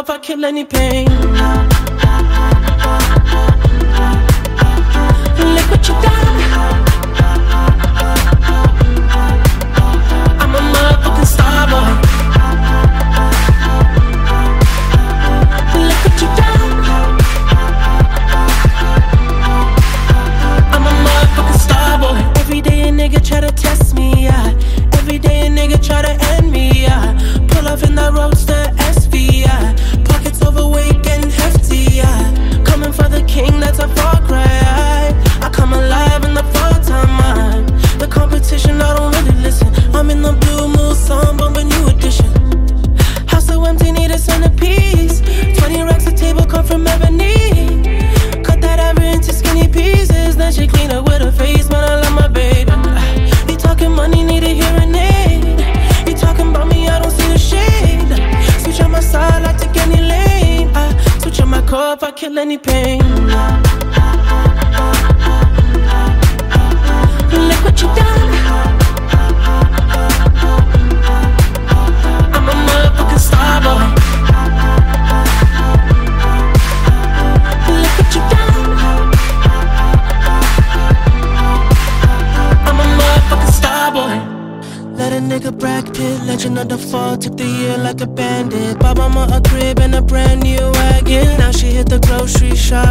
love, I kill any pain. If I kill any pain. Look what you done. I'm a motherfucking star boy. Look what you done. I'm a motherfucking star boy. Let a nigga Brad Pitt, legend of the fall, took the year like a bandit. Bought mama a crib and a brand new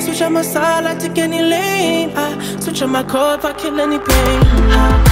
Switch on my side, I take any lane. I switch on my core if I kill any pain. Ah.